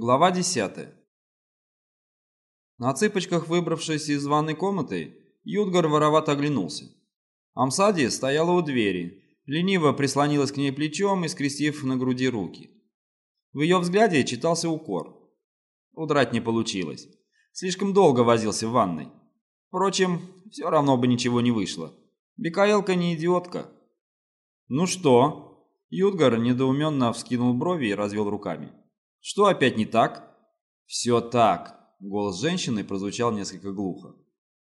Глава 10. На цыпочках, выбравшись из ванной комнаты, Юдгар воровато оглянулся. Амсади стояла у двери, лениво прислонилась к ней плечом и скрестив на груди руки. В ее взгляде читался укор. Удрать не получилось. Слишком долго возился в ванной. Впрочем, все равно бы ничего не вышло. Бекаэлка не идиотка. «Ну что?» Юдгар недоуменно вскинул брови и развел руками. Что опять не так? Все так. Голос женщины прозвучал несколько глухо.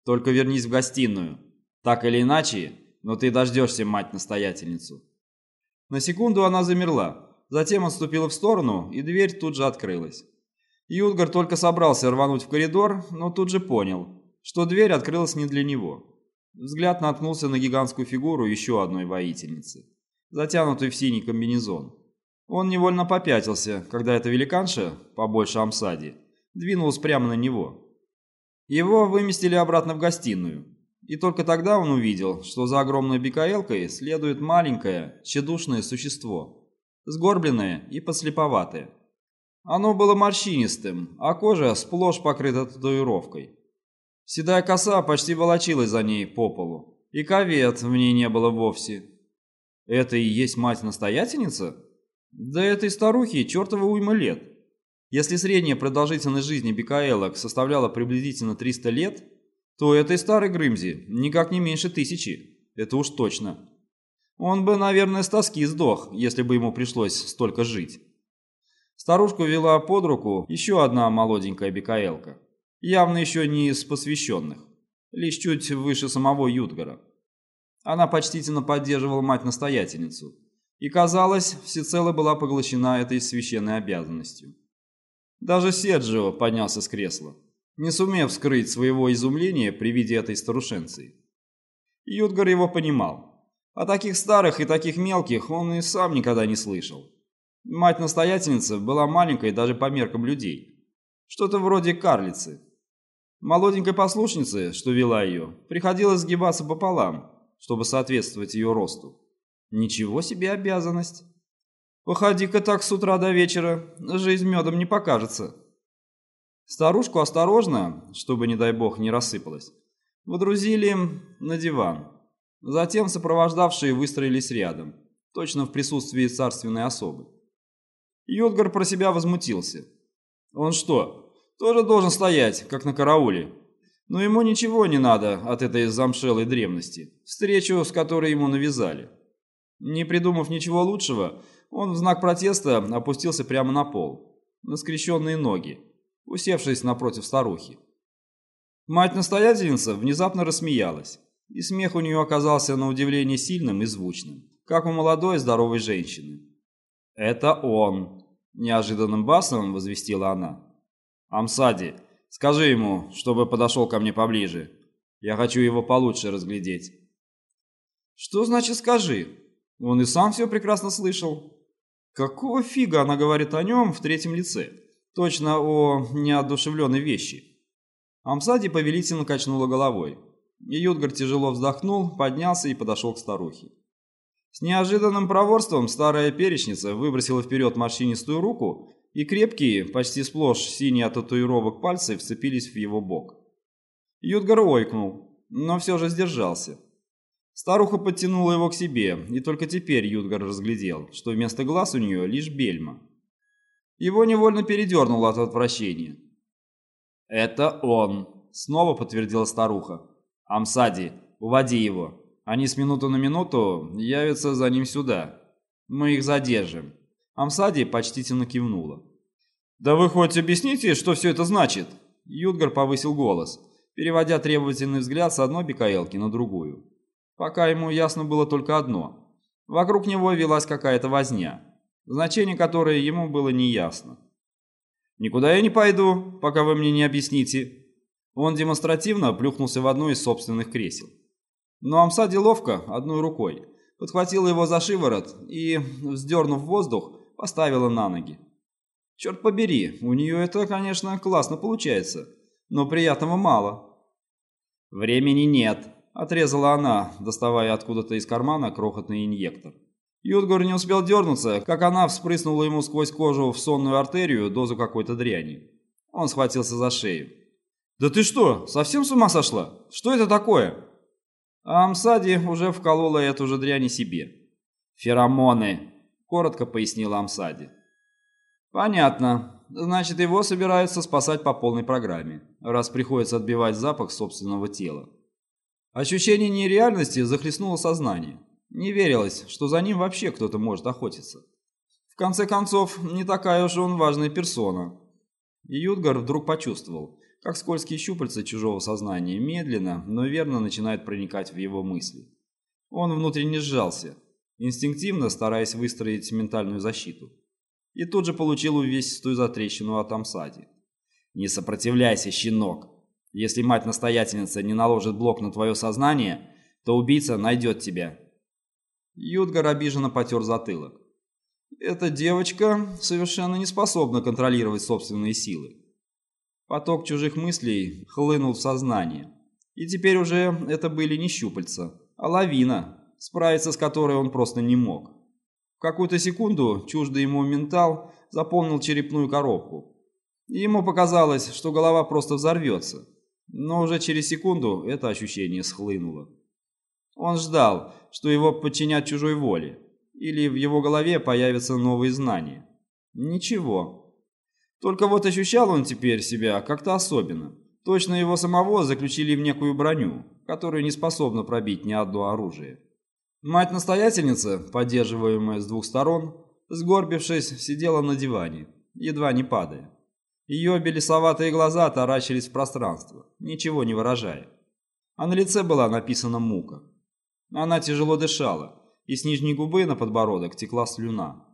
Только вернись в гостиную. Так или иначе, но ты дождешься мать-настоятельницу. На секунду она замерла, затем отступила в сторону, и дверь тут же открылась. Юдгар только собрался рвануть в коридор, но тут же понял, что дверь открылась не для него. Взгляд наткнулся на гигантскую фигуру еще одной воительницы, затянутой в синий комбинезон. Он невольно попятился, когда эта великанша, побольше Амсади, двинулась прямо на него. Его выместили обратно в гостиную, и только тогда он увидел, что за огромной бикаэлкой следует маленькое, тщедушное существо, сгорбленное и подслеповатое. Оно было морщинистым, а кожа сплошь покрыта татуировкой. Седая коса почти волочилась за ней по полу, и ковет в ней не было вовсе. «Это и есть мать-настоятельница?» Да этой старухе чертова уйма лет. Если средняя продолжительность жизни бикаэлок составляла приблизительно 300 лет, то этой старой Грымзи никак не меньше тысячи. Это уж точно. Он бы, наверное, с тоски сдох, если бы ему пришлось столько жить. Старушку вела под руку еще одна молоденькая бикаэлка. Явно еще не из посвященных. Лишь чуть выше самого Ютгара. Она почтительно поддерживала мать-настоятельницу и, казалось, всецело была поглощена этой священной обязанностью. Даже Серджио поднялся с кресла, не сумев скрыть своего изумления при виде этой старушенции. Ютгар его понимал. О таких старых и таких мелких он и сам никогда не слышал. Мать-настоятельница была маленькой даже по меркам людей. Что-то вроде карлицы. Молоденькой послушнице, что вела ее, приходилось сгибаться пополам, чтобы соответствовать ее росту. Ничего себе обязанность. Походи-ка так с утра до вечера, жизнь медом не покажется. Старушку осторожно, чтобы, не дай бог, не рассыпалась, водрузили на диван. Затем сопровождавшие выстроились рядом, точно в присутствии царственной особы. Йодгар про себя возмутился. Он что, тоже должен стоять, как на карауле? Но ему ничего не надо от этой замшелой древности, встречу с которой ему навязали. Не придумав ничего лучшего, он в знак протеста опустился прямо на пол, на скрещенные ноги, усевшись напротив старухи. Мать-настоятельница внезапно рассмеялась, и смех у нее оказался на удивление сильным и звучным, как у молодой здоровой женщины. «Это он!» – неожиданным басом возвестила она. «Амсади, скажи ему, чтобы подошел ко мне поближе. Я хочу его получше разглядеть». «Что значит «скажи»?» Он и сам все прекрасно слышал. Какого фига она говорит о нем в третьем лице? Точно о неодушевленной вещи. Амсади повелительно качнула головой. И Юдгар тяжело вздохнул, поднялся и подошел к старухе. С неожиданным проворством старая перечница выбросила вперед морщинистую руку, и крепкие, почти сплошь синие от татуировок пальцы вцепились в его бок. Юдгар ойкнул, но все же сдержался. Старуха подтянула его к себе, и только теперь Юдгар разглядел, что вместо глаз у нее лишь бельма. Его невольно передернуло от отвращения. «Это он», — снова подтвердила старуха. «Амсади, уводи его. Они с минуты на минуту явятся за ним сюда. Мы их задержим». Амсади почтительно кивнула. «Да вы хоть объясните, что все это значит?» Юдгар повысил голос, переводя требовательный взгляд с одной бикаэлки на другую. Пока ему ясно было только одно. Вокруг него велась какая-то возня, значение которой ему было неясно. «Никуда я не пойду, пока вы мне не объясните». Он демонстративно плюхнулся в одно из собственных кресел. Но Амсади ловко, одной рукой, подхватила его за шиворот и, вздернув воздух, поставила на ноги. Черт побери, у нее это, конечно, классно получается, но приятного мало. «Времени нет», Отрезала она, доставая откуда-то из кармана крохотный инъектор. Юдгор не успел дернуться, как она вспрыснула ему сквозь кожу в сонную артерию дозу какой-то дряни. Он схватился за шею. «Да ты что, совсем с ума сошла? Что это такое?» А Амсади уже вколола эту же дрянь себе. «Феромоны», — коротко пояснила Амсади. «Понятно. Значит, его собираются спасать по полной программе, раз приходится отбивать запах собственного тела». Ощущение нереальности захлестнуло сознание. Не верилось, что за ним вообще кто-то может охотиться. В конце концов, не такая уж он важная персона. И Юдгар вдруг почувствовал, как скользкие щупальца чужого сознания медленно, но верно начинают проникать в его мысли. Он внутренне сжался, инстинктивно стараясь выстроить ментальную защиту. И тут же получил увесистую затрещину от Амсади. «Не сопротивляйся, щенок! Если мать-настоятельница не наложит блок на твое сознание, то убийца найдет тебя». Юдгар обиженно потер затылок. «Эта девочка совершенно не способна контролировать собственные силы. Поток чужих мыслей хлынул в сознание. И теперь уже это были не щупальца, а лавина, справиться с которой он просто не мог. В какую-то секунду чуждый ему ментал заполнил черепную коробку. И ему показалось, что голова просто взорвется. Но уже через секунду это ощущение схлынуло. Он ждал, что его подчинят чужой воле, или в его голове появятся новые знания. Ничего. Только вот ощущал он теперь себя как-то особенно. Точно его самого заключили в некую броню, которую не способна пробить ни одно оружие. Мать-настоятельница, поддерживаемая с двух сторон, сгорбившись, сидела на диване, едва не падая. Ее белесоватые глаза таращились в пространство, ничего не выражая. А на лице была написана мука. Она тяжело дышала, и с нижней губы на подбородок текла слюна.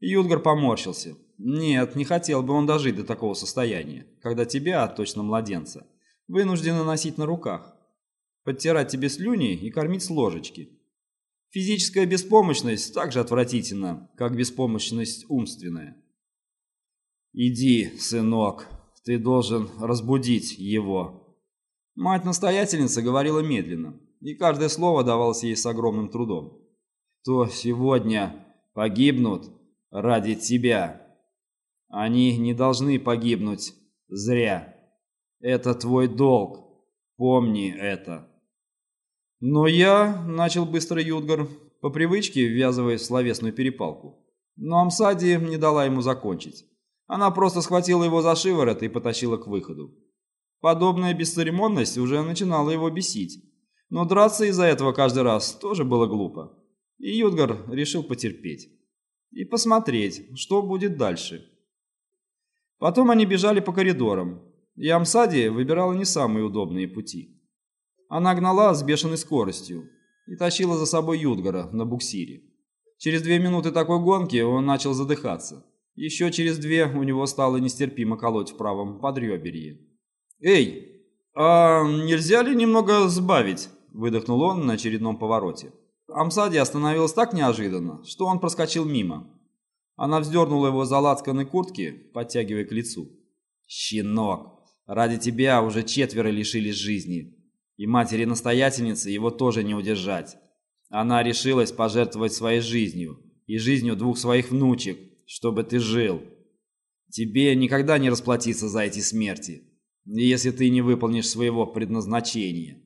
Юдгар поморщился. Нет, не хотел бы он дожить до такого состояния, когда тебя, точно младенца, вынуждены носить на руках, подтирать тебе слюни и кормить с ложечки. Физическая беспомощность так же отвратительна, как беспомощность умственная. «Иди, сынок, ты должен разбудить его». Мать-настоятельница говорила медленно, и каждое слово давалось ей с огромным трудом. «То сегодня погибнут ради тебя». Они не должны погибнуть зря. Это твой долг. Помни это. Но я, начал быстро Юдгар, по привычке ввязываясь в словесную перепалку. Но Амсади не дала ему закончить. Она просто схватила его за шиворот и потащила к выходу. Подобная бесцеремонность уже начинала его бесить. Но драться из-за этого каждый раз тоже было глупо. И Юдгар решил потерпеть. И посмотреть, что будет дальше. Потом они бежали по коридорам, и Амсади выбирала не самые удобные пути. Она гнала с бешеной скоростью и тащила за собой Юдгара на буксире. Через две минуты такой гонки он начал задыхаться. Еще через две у него стало нестерпимо колоть в правом подреберье. «Эй, а нельзя ли немного сбавить?» – выдохнул он на очередном повороте. Амсади остановилась так неожиданно, что он проскочил мимо, она вздернула его за лацканы куртки, подтягивая к лицу. «Щенок, ради тебя уже четверо лишились жизни. И матери-настоятельницы его тоже не удержать. Она решилась пожертвовать своей жизнью и жизнью двух своих внучек, чтобы ты жил. Тебе никогда не расплатиться за эти смерти, если ты не выполнишь своего предназначения.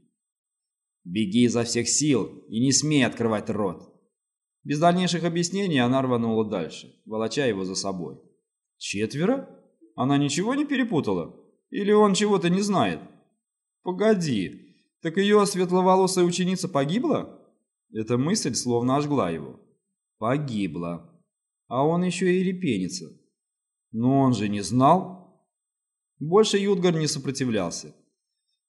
Беги изо всех сил и не смей открывать рот. Без дальнейших объяснений она рванула дальше, волоча его за собой. «Четверо? Она ничего не перепутала? Или он чего-то не знает?» «Погоди, так ее светловолосая ученица погибла?» Эта мысль словно ожгла его. «Погибла. А он еще и репенится. Но он же не знал?» Больше Юдгар не сопротивлялся.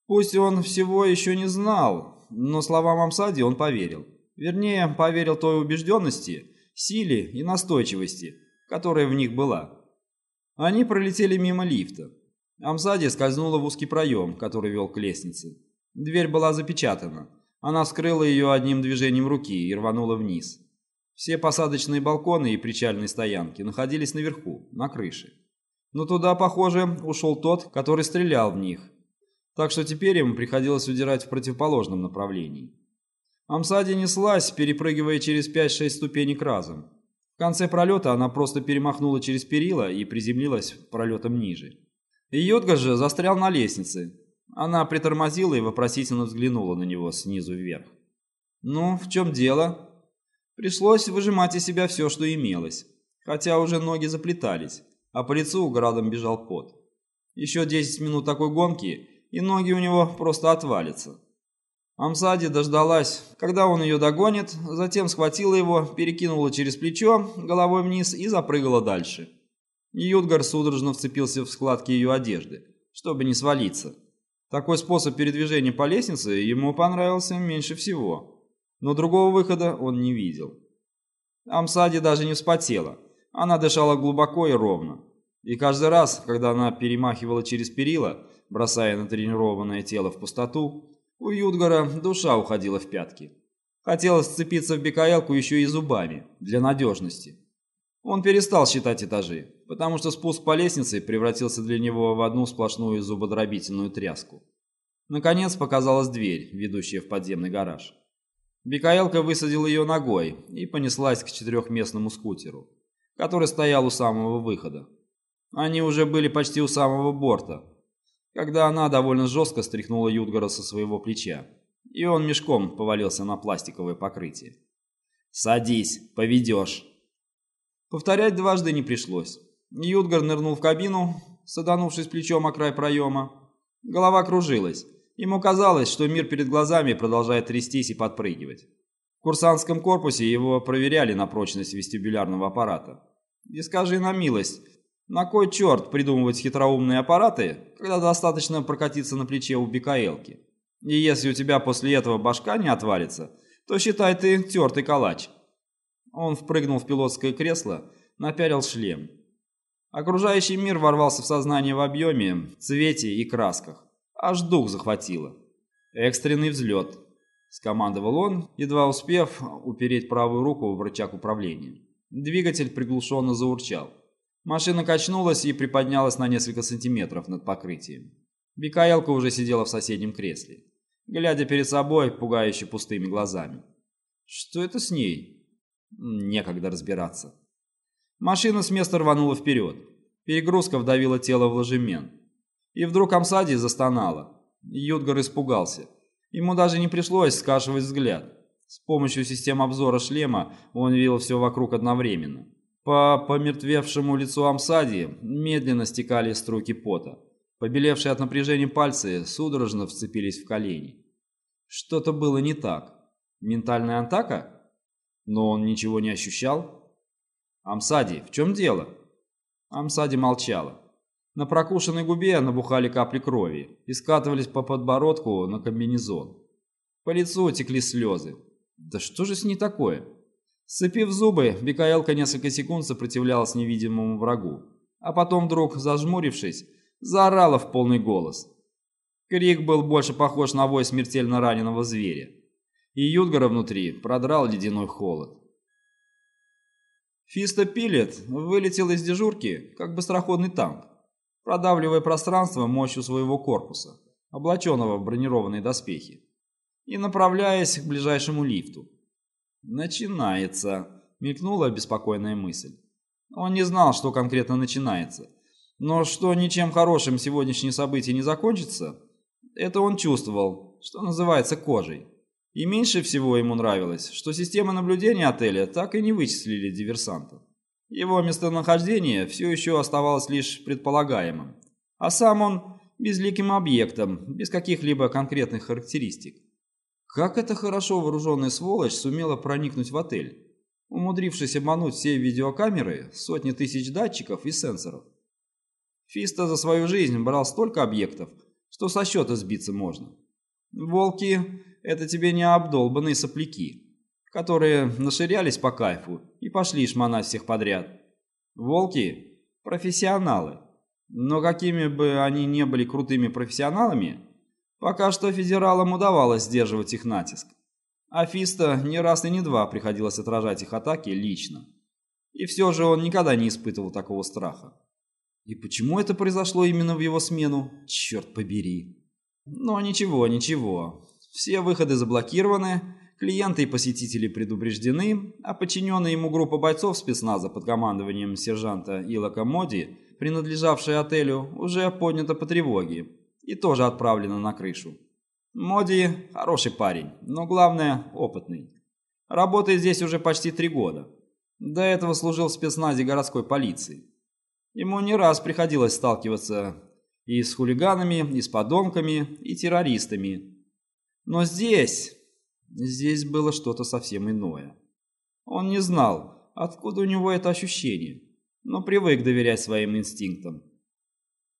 Пусть он всего еще не знал, но словам Амсади он поверил. Вернее, поверил той убежденности, силе и настойчивости, которая в них была. Они пролетели мимо лифта. Амзади скользнула в узкий проем, который вел к лестнице. Дверь была запечатана. Она вскрыла ее одним движением руки и рванула вниз. Все посадочные балконы и причальные стоянки находились наверху, на крыше. Но туда, похоже, ушел тот, который стрелял в них. Так что теперь ему приходилось удирать в противоположном направлении. Амсади неслась, перепрыгивая через 5-6 ступенек разом. В конце пролета она просто перемахнула через перила и приземлилась пролетом ниже. Йодга же застрял на лестнице. Она притормозила и вопросительно взглянула на него снизу вверх. «Ну, в чем дело?» Пришлось выжимать из себя все, что имелось, хотя уже ноги заплетались, а по лицу градом бежал пот. Еще 10 минут такой гонки, и ноги у него просто отвалятся. Амсади дождалась, когда он ее догонит, затем схватила его, перекинула через плечо, головой вниз и запрыгала дальше. Ютгар судорожно вцепился в складки ее одежды, чтобы не свалиться. Такой способ передвижения по лестнице ему понравился меньше всего, но другого выхода он не видел. Амсади даже не вспотела, она дышала глубоко и ровно. И каждый раз, когда она перемахивала через перила, бросая натренированное тело в пустоту, у Юдгара душа уходила в пятки. Хотелось сцепиться в бекаэлку еще и зубами, для надежности. Он перестал считать этажи, потому что спуск по лестнице превратился для него в одну сплошную зубодробительную тряску. Наконец показалась дверь, ведущая в подземный гараж. Бекаэлка высадил ее ногой и понеслась к четырехместному скутеру, который стоял у самого выхода. Они уже были почти у самого борта, когда она довольно жестко стряхнула Юдгара со своего плеча, и он мешком повалился на пластиковое покрытие. «Садись, поведешь!» Повторять дважды не пришлось. Юдгар нырнул в кабину, саданувшись плечом о край проема. Голова кружилась. Ему казалось, что мир перед глазами продолжает трястись и подпрыгивать. В курсантском корпусе его проверяли на прочность вестибулярного аппарата. И скажи на милость, на кой черт придумывать хитроумные аппараты, когда достаточно прокатиться на плече у Бикаэлки? И если у тебя после этого башка не отвалится, то считай ты тертый калач. Он впрыгнул в пилотское кресло, напялил шлем. Окружающий мир ворвался в сознание в объеме, цвете и красках. Аж дух захватило. «Экстренный взлет», — скомандовал он, едва успев упереть правую руку в рычаг управления. Двигатель приглушенно заурчал. Машина качнулась и приподнялась на несколько сантиметров над покрытием. Бикаэлка уже сидела в соседнем кресле, глядя перед собой пугающе пустыми глазами. Что это с ней? Некогда разбираться. Машина с места рванула вперед. Перегрузка вдавила тело в ложемент. И вдруг Амсади застонала. Юдгар испугался. Ему даже не пришлось скашивать взгляд. С помощью систем обзора шлема он видел все вокруг одновременно. По помертвевшему лицу Амсади медленно стекали струйки пота. Побелевшие от напряжения пальцы судорожно вцепились в колени. Что-то было не так. Ментальная атака? Но он ничего не ощущал? «Амсади, в чем дело?» Амсади молчала. На прокушенной губе набухали капли крови и скатывались по подбородку на комбинезон. По лицу текли слезы. «Да что же с ней такое?» Сцепив зубы, Бикаэлка несколько секунд сопротивлялась невидимому врагу, а потом вдруг, зажмурившись, заорала в полный голос. Крик был больше похож на вой смертельно раненого зверя, и Юдгара внутри продрал ледяной холод. Фиста Пилет вылетел из дежурки, как быстроходный танк, продавливая пространство мощью своего корпуса, облаченного в бронированные доспехи, и направляясь к ближайшему лифту. «Начинается», — мелькнула беспокойная мысль. Он не знал, что конкретно начинается, но что ничем хорошим сегодняшнее событие не закончится, это он чувствовал, что называется кожей. И меньше всего ему нравилось, что система наблюдения отеля так и не вычислили диверсанта. Его местонахождение все еще оставалось лишь предполагаемым, а сам он безликим объектом, без каких-либо конкретных характеристик. Как эта хорошо вооруженная сволочь сумела проникнуть в отель, умудрившись обмануть все видеокамеры, сотни тысяч датчиков и сенсоров? Фиста за свою жизнь брал столько объектов, что со счета сбиться можно. Волки — это тебе не обдолбанные сопляки, которые наширялись по кайфу и пошли шмонать всех подряд. Волки — профессионалы. Но какими бы они не были крутыми профессионалами, Пока что федералам удавалось сдерживать их натиск. А Фиста не раз и не два приходилось отражать их атаки лично. И все же он никогда не испытывал такого страха. И почему это произошло именно в его смену? Черт побери. Но ничего, ничего. Все выходы заблокированы, Клиенты и посетители предупреждены, а подчиненная ему группа бойцов спецназа под командованием сержанта Илока Моди, принадлежавшая отелю, уже поднята по тревоге и тоже отправлена на крышу. Моди хороший парень, но главное – опытный. Работает здесь уже почти три года. До этого служил в спецназе городской полиции. Ему не раз приходилось сталкиваться и с хулиганами, и с подонками, и террористами. Но здесь Здесь было что-то совсем иное. Он не знал, откуда у него это ощущение, но привык доверять своим инстинктам.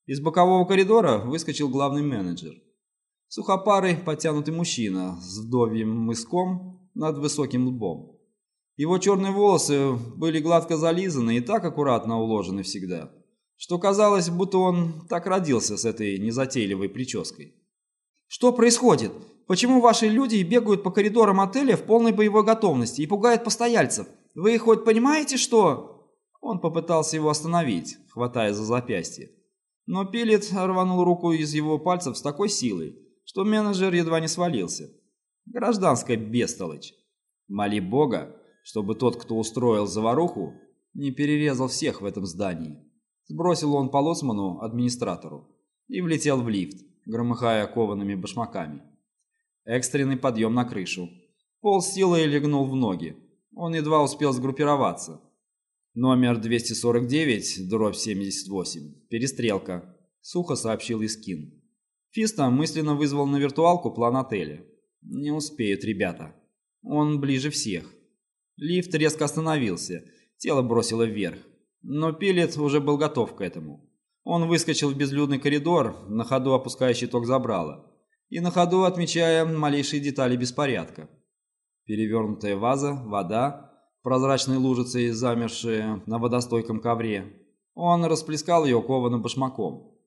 Из бокового коридора выскочил главный менеджер. Сухопарый, подтянутый мужчина с вдовьим мыском над высоким лбом. Его черные волосы были гладко зализаны и так аккуратно уложены всегда, что казалось, будто он так родился с этой незатейливой прической. «Что происходит? Почему ваши люди бегают по коридорам отеля в полной боевой готовности и пугают постояльцев? Вы хоть понимаете, что...» Он попытался его остановить, хватая за запястье. Но Пилет рванул руку из его пальцев с такой силой, что менеджер едва не свалился. Гражданская бестолочь. Моли Бога, чтобы тот, кто устроил заваруху, не перерезал всех в этом здании. Сбросил он по лоцману администратору и влетел в лифт, громыхая коваными башмаками. Экстренный подъем на крышу. Пол силой легнул в ноги. Он едва успел сгруппироваться. Номер 249, дробь 78. Перестрелка. Сухо сообщил Искин. Фиста мысленно вызвал на виртуалку план отеля. Не успеют ребята. Он ближе всех. Лифт резко остановился. Тело бросило вверх. Но Пилет уже был готов к этому. Он выскочил в безлюдный коридор, на ходу опуская щиток забрала и на ходу отмечая малейшие детали беспорядка. Перевернутая ваза, вода, прозрачные лужицы, замершие на водостойком ковре. Он расплескал ее кованым башмаком.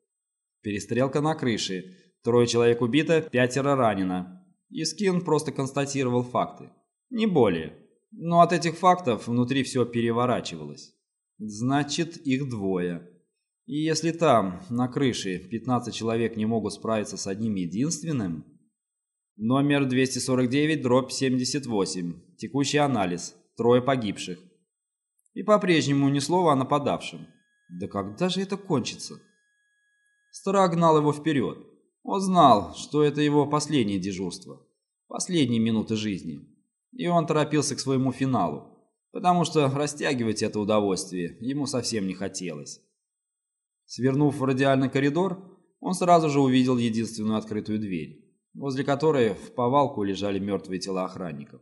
Перестрелка на крыше. Трое человек убито, пятеро ранено. Искин просто констатировал факты. Не более. Но от этих фактов внутри все переворачивалось. Значит, их двое. И если там, на крыше, 15 человек не могут справиться с одним единственным... Номер 249, дробь 78. Текущий анализ. Трое погибших. И по-прежнему ни слова о нападавшем. Да когда же это кончится? Стара гнал его вперед. Он знал, что это его последнее дежурство. Последние минуты жизни. И он торопился к своему финалу, потому что растягивать это удовольствие ему совсем не хотелось. Свернув в радиальный коридор, он сразу же увидел единственную открытую дверь, возле которой в повалку лежали мертвые тела охранников.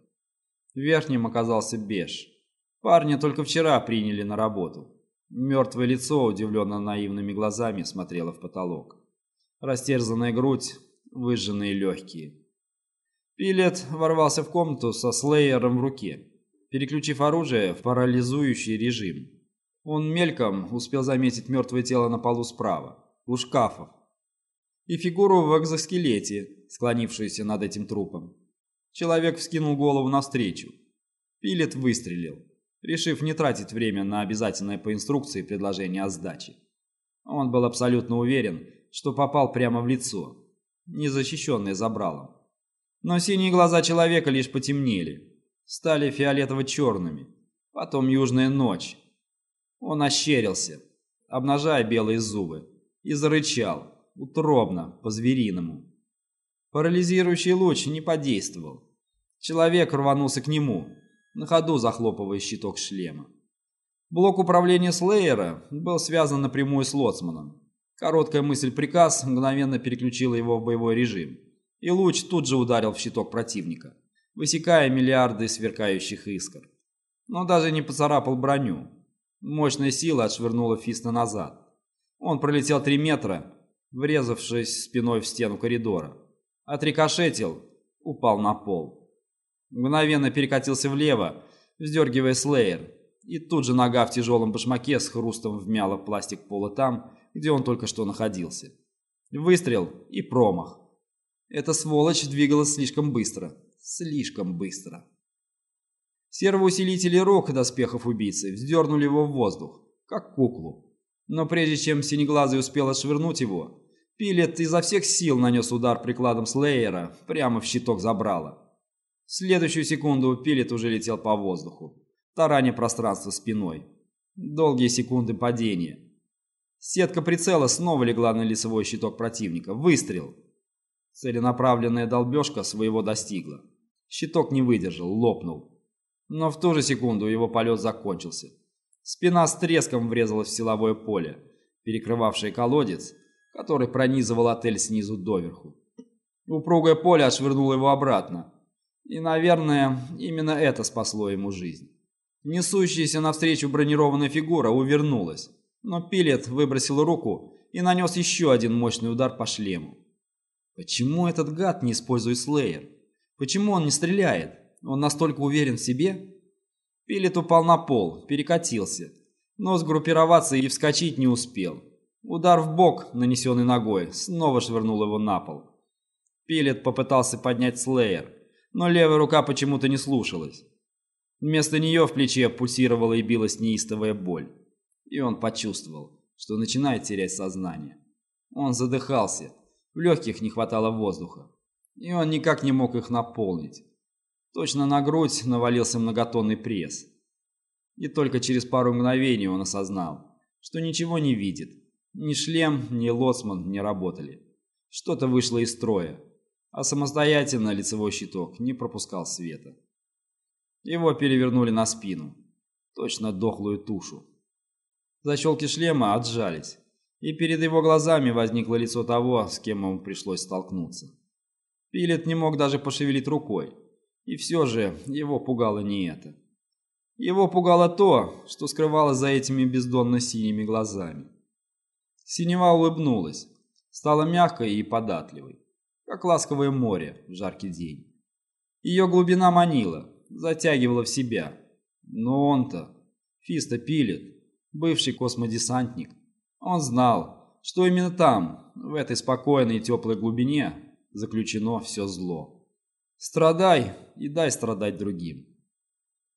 В верхнем оказался Беш. Парня только вчера приняли на работу. Мертвое лицо, удивленно наивными глазами, смотрело в потолок. Растерзанная грудь, выжженные легкие. Пилет ворвался в комнату со слеером в руке, переключив оружие в парализующий режим. Он мельком успел заметить мертвое тело на полу справа, у шкафов, и фигуру в экзоскелете, склонившуюся над этим трупом. Человек вскинул голову навстречу. Пилет выстрелил, решив не тратить время на обязательное по инструкции предложение о сдаче. Он был абсолютно уверен, что попал прямо в лицо, незащищенное забралом. Но синие глаза человека лишь потемнели, стали фиолетово-черными. Потом южная ночь, он ощерился, обнажая белые зубы, и зарычал, утробно, по-звериному. Парализирующий луч не подействовал. Человек рванулся к нему, на ходу захлопывая щиток шлема. Блок управления Слеера был связан напрямую с Лоцманом. Короткая мысль-приказ мгновенно переключила его в боевой режим, и луч тут же ударил в щиток противника, высекая миллиарды сверкающих искр. Но даже не поцарапал броню, Мощная сила отшвырнула Фиста назад. Он пролетел три метра, врезавшись спиной в стену коридора. Отрикошетил, упал на пол. Мгновенно перекатился влево, вздергивая слеер, и тут же нога в тяжелом башмаке с хрустом вмяла пластик пола там, где он только что находился. Выстрел и промах. Эта сволочь двигалась слишком быстро. Слишком быстро. Сервоусилители рока доспехов убийцы вздернули его в воздух, как куклу. Но прежде чем Синеглазый успел отшвырнуть его, Пилет изо всех сил нанес удар прикладом Слеера прямо в щиток забрала. В следующую секунду Пилет уже летел по воздуху, тараня пространство спиной. Долгие секунды падения. Сетка прицела снова легла на лицевой щиток противника. Выстрел. Целенаправленная долбежка своего достигла. Щиток не выдержал, лопнул. Но в ту же секунду его полет закончился. Спина с треском врезалась в силовое поле, перекрывавшее колодец, который пронизывал отель снизу доверху. Упругое поле отшвырнуло его обратно. И, наверное, именно это спасло ему жизнь. Несущаяся навстречу бронированная фигура увернулась, но Пилет выбросил руку и нанес еще один мощный удар по шлему. Почему этот гад не использует слеер? Почему он не стреляет? Он настолько уверен в себе? Пилет упал на пол, перекатился, но сгруппироваться и вскочить не успел. Удар в бок, нанесенный ногой, снова швырнул его на пол. Пилет попытался поднять слеер, но левая рука почему-то не слушалась. Вместо нее в плече пульсировала и билась неистовая боль. И он почувствовал, что начинает терять сознание. Он задыхался, в легких не хватало воздуха, и он никак не мог их наполнить. Точно на грудь навалился многотонный пресс. И только через пару мгновений он осознал, что ничего не видит. Ни шлем, ни лоцман не работали. Что-то вышло из строя, а самостоятельно лицевой щиток не пропускал света. Его перевернули на спину, точно дохлую тушу. Защелки шлема отжались, и перед его глазами возникло лицо того, с кем ему пришлось столкнуться. Пилет не мог даже пошевелить рукой, и все же его пугало не это. Его пугало то, что скрывалось за этими бездонно-синими глазами. Синева улыбнулась, стала мягкой и податливой, как ласковое море в жаркий день. Ее глубина манила, затягивала в себя. Но он-то, Фиста Пилет, бывший космодесантник, он знал, что именно там, в этой спокойной и теплой глубине, заключено все зло. Страдай и дай страдать другим.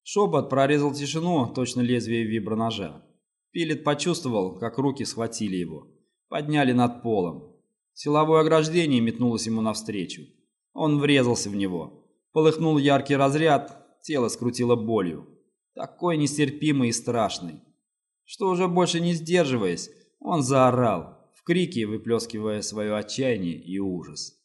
Шепот прорезал тишину, точно лезвие виброножа. Пилет почувствовал, как руки схватили его, подняли над полом. Силовое ограждение метнулось ему навстречу. Он врезался в него. Полыхнул яркий разряд, тело скрутило болью. Такой нестерпимый и страшный, что уже больше не сдерживаясь, он заорал, в крике выплескивая свое отчаяние и ужас.